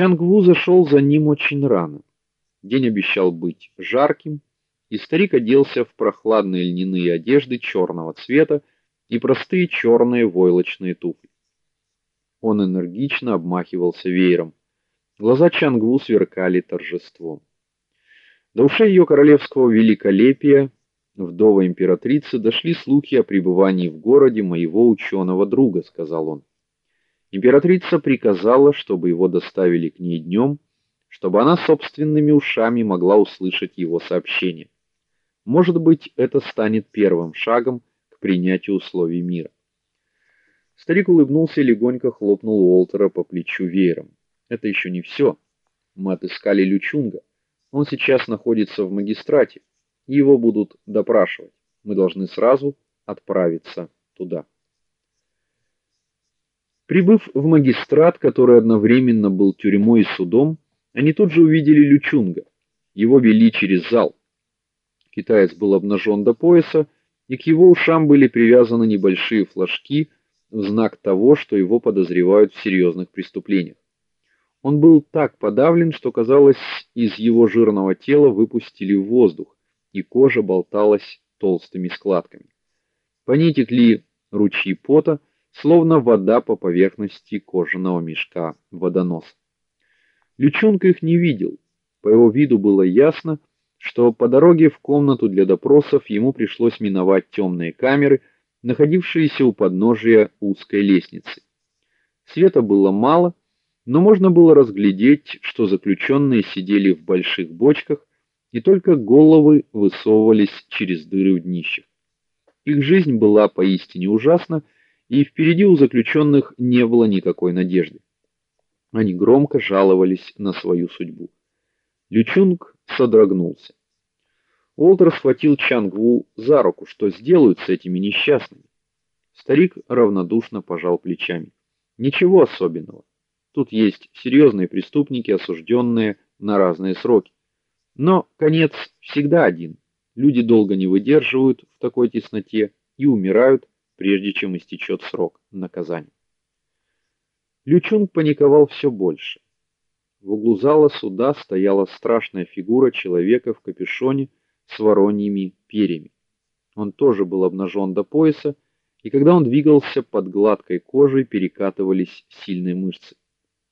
Чангву зашел за ним очень рано. День обещал быть жарким, и старик оделся в прохладные льняные одежды черного цвета и простые черные войлочные туфли. Он энергично обмахивался веером. Глаза Чангву сверкали торжеством. До ушей ее королевского великолепия вдовы императрицы дошли слухи о пребывании в городе моего ученого друга, сказал он. Императрица приказала, чтобы его доставили к ней днем, чтобы она собственными ушами могла услышать его сообщение. Может быть, это станет первым шагом к принятию условий мира. Старик улыбнулся и легонько хлопнул Уолтера по плечу веером. Это еще не все. Мы отыскали Лючунга. Он сейчас находится в магистрате, его будут допрашивать. Мы должны сразу отправиться туда. Прибыв в магистрат, который одновременно был тюрьмой и судом, они тут же увидели Лючунга. Его вели через зал. Китаец был обнажен до пояса, и к его ушам были привязаны небольшие флажки в знак того, что его подозревают в серьезных преступлениях. Он был так подавлен, что казалось, из его жирного тела выпустили воздух, и кожа болталась толстыми складками. По ней текли ручьи пота, словно вода по поверхности кожаного мешка водонос. Лючонка их не видел. По его виду было ясно, что по дороге в комнату для допросов ему пришлось миновать темные камеры, находившиеся у подножия узкой лестницы. Света было мало, но можно было разглядеть, что заключенные сидели в больших бочках, и только головы высовывались через дыры в днищах. Их жизнь была поистине ужасна, и впереди у заключенных не было никакой надежды. Они громко жаловались на свою судьбу. Лючунг содрогнулся. Уолтер схватил Чангву за руку, что сделают с этими несчастными. Старик равнодушно пожал плечами. Ничего особенного. Тут есть серьезные преступники, осужденные на разные сроки. Но конец всегда один. Люди долго не выдерживают в такой тесноте и умирают прежде чем истечет срок наказания. Лючунг паниковал все больше. В углу зала суда стояла страшная фигура человека в капюшоне с вороньими перьями. Он тоже был обнажен до пояса, и когда он двигался, под гладкой кожей перекатывались сильные мышцы.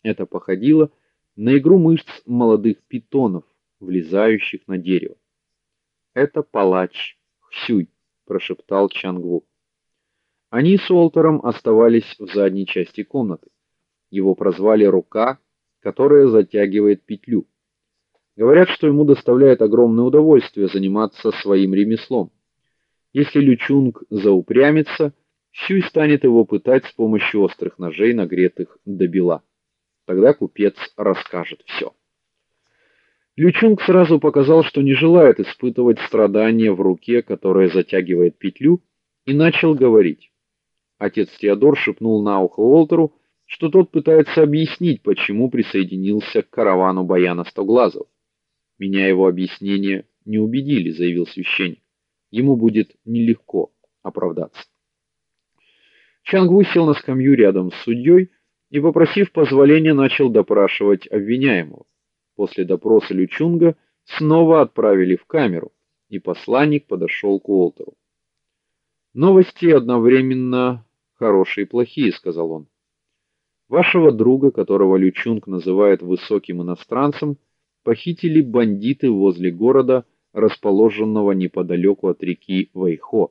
Это походило на игру мышц молодых питонов, влезающих на дерево. Это палач Хсюй, прошептал Чангву. Они с Уолтером оставались в задней части комнаты. Его прозвали рука, которая затягивает петлю. Говорят, что ему доставляет огромное удовольствие заниматься своим ремеслом. Если Лючунг заупрямится, Сюй станет его пытать с помощью острых ножей, нагретых до бела. Тогда купец расскажет все. Лючунг сразу показал, что не желает испытывать страдания в руке, которая затягивает петлю, и начал говорить. Отец Теодор шепнул на ухо Уолтеру, что тот пытается объяснить, почему присоединился к каравану Баяна Стоглазов. Меня его объяснения не убедили, заявил священник. Ему будет нелегко оправдаться. Чангву сел на скамью рядом с судьей и, попросив позволения, начал допрашивать обвиняемого. После допроса Лючунга снова отправили в камеру, и посланник подошел к Уолтеру. Новости одновременно хорошие и плохие, сказал он. Вашего друга, которого Лючунг называет высоким иностранцем, похитили бандиты возле города, расположенного неподалеку от реки Вэйхо.